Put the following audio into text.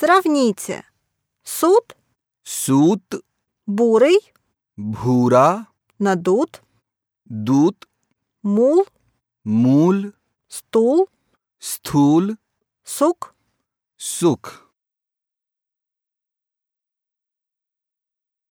Сравните. Суд, Суд. бурый, भूरा надут, Дут. мул, Мул. стул, Стул. сук, Сук.